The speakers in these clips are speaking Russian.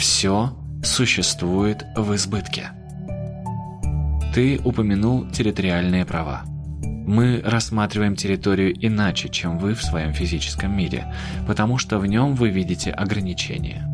Все существует в избытке. Ты упомянул территориальные права. Мы рассматриваем территорию иначе, чем вы в своем физическом мире, потому что в нем вы видите ограничения.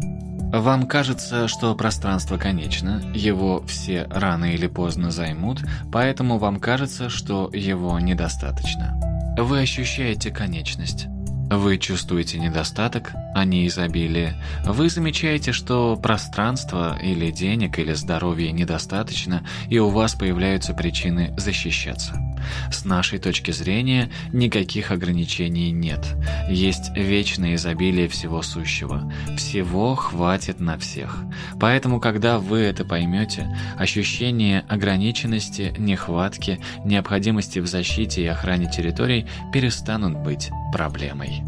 Вам кажется, что пространство конечно, его все рано или поздно займут, поэтому вам кажется, что его недостаточно. Вы ощущаете конечность. Вы чувствуете недостаток, а не изобилие. Вы замечаете, что пространства или денег или здоровья недостаточно, и у вас появляются причины защищаться. С нашей точки зрения никаких ограничений нет. Есть вечное изобилие всего сущего. Всего хватит на всех. Поэтому, когда вы это поймете, ощущение ограниченности, нехватки, необходимости в защите и охране территорий перестанут быть проблемой.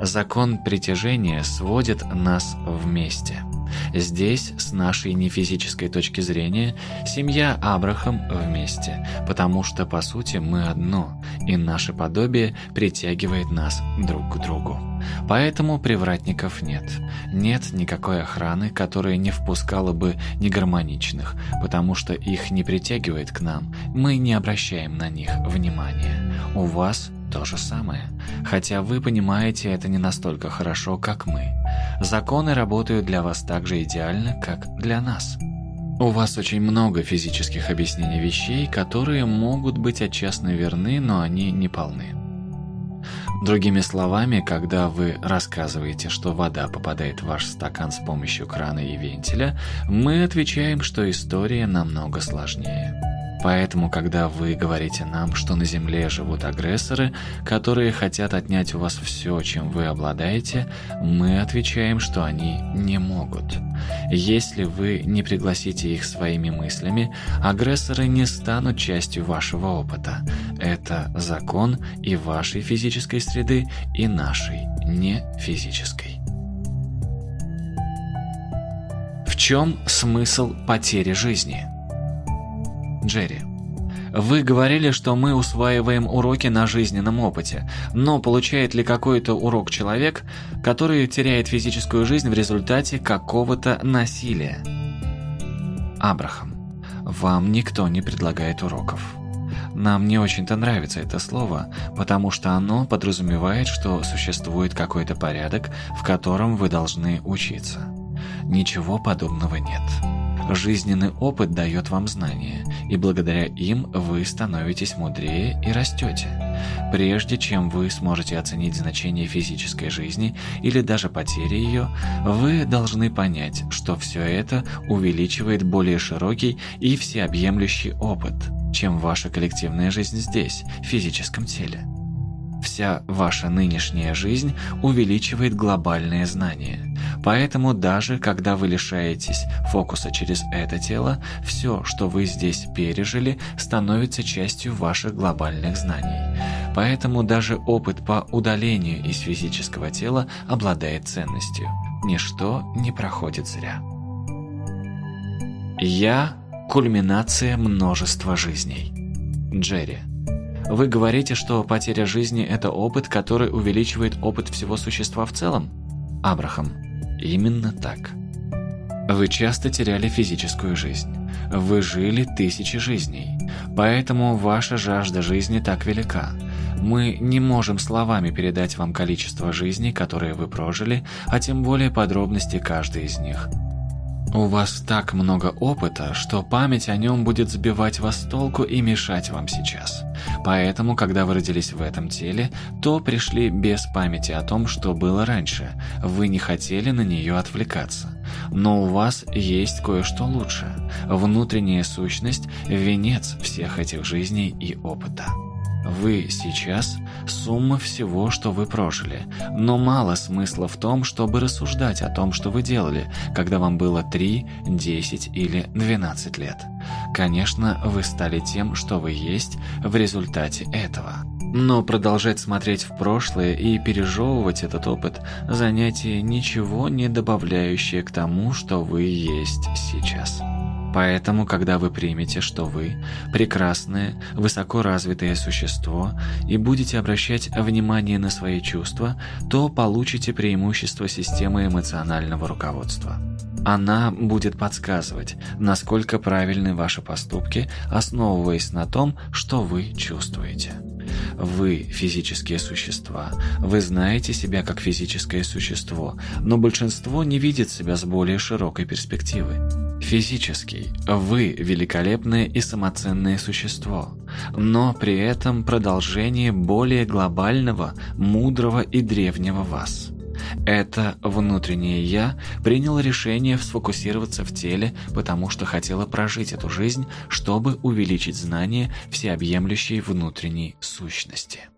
Закон притяжения сводит нас вместе. Здесь, с нашей нефизической точки зрения, семья Абрахам вместе, потому что, по сути, мы одно, и наше подобие притягивает нас друг к другу. Поэтому привратников нет. Нет никакой охраны, которая не впускала бы негармоничных, потому что их не притягивает к нам, мы не обращаем на них внимания. У вас то же самое. Хотя вы понимаете это не настолько хорошо, как мы. Законы работают для вас так же идеально, как для нас. У вас очень много физических объяснений вещей, которые могут быть отчасти верны, но они не полны. Другими словами, когда вы рассказываете, что вода попадает в ваш стакан с помощью крана и вентиля, мы отвечаем, что история намного сложнее. Поэтому, когда вы говорите нам, что на Земле живут агрессоры, которые хотят отнять у вас все, чем вы обладаете, мы отвечаем, что они не могут. Если вы не пригласите их своими мыслями, агрессоры не станут частью вашего опыта. Это закон и вашей физической среды, и нашей, не физической. В чем смысл потери жизни? Джерри. Вы говорили, что мы усваиваем уроки на жизненном опыте, но получает ли какой-то урок человек, который теряет физическую жизнь в результате какого-то насилия? Абрахам, вам никто не предлагает уроков. Нам не очень-то нравится это слово, потому что оно подразумевает, что существует какой-то порядок, в котором вы должны учиться. Ничего подобного нет. Жизненный опыт дает вам знания, и благодаря им вы становитесь мудрее и растете. Прежде чем вы сможете оценить значение физической жизни или даже потери ее, вы должны понять, что все это увеличивает более широкий и всеобъемлющий опыт, чем ваша коллективная жизнь здесь, в физическом теле. Вся ваша нынешняя жизнь увеличивает глобальные знания. Поэтому даже когда вы лишаетесь фокуса через это тело, все, что вы здесь пережили, становится частью ваших глобальных знаний. Поэтому даже опыт по удалению из физического тела обладает ценностью. Ничто не проходит зря. Я – кульминация множества жизней. Джерри – вы говорите, что потеря жизни – это опыт, который увеличивает опыт всего существа в целом? Абрахам. Именно так. Вы часто теряли физическую жизнь. Вы жили тысячи жизней. Поэтому ваша жажда жизни так велика. Мы не можем словами передать вам количество жизней, которые вы прожили, а тем более подробности каждой из них. У вас так много опыта, что память о нем будет сбивать вас с толку и мешать вам сейчас. Поэтому, когда вы родились в этом теле, то пришли без памяти о том, что было раньше. Вы не хотели на нее отвлекаться. Но у вас есть кое-что лучше. Внутренняя сущность – венец всех этих жизней и опыта. Вы сейчас – сумма всего, что вы прожили, но мало смысла в том, чтобы рассуждать о том, что вы делали, когда вам было 3, 10 или 12 лет. Конечно, вы стали тем, что вы есть в результате этого. Но продолжать смотреть в прошлое и пережевывать этот опыт – занятие, ничего не добавляющее к тому, что вы есть сейчас. Поэтому, когда вы примете, что вы – прекрасное, высоко развитое существо и будете обращать внимание на свои чувства, то получите преимущество системы эмоционального руководства. Она будет подсказывать, насколько правильны ваши поступки, основываясь на том, что вы чувствуете. Вы – физические существа. Вы знаете себя как физическое существо, но большинство не видит себя с более широкой перспективы. Физический. Вы – великолепное и самоценное существо, но при этом продолжение более глобального, мудрого и древнего вас. Это внутреннее «я» приняло решение сфокусироваться в теле, потому что хотело прожить эту жизнь, чтобы увеличить знание всеобъемлющей внутренней сущности.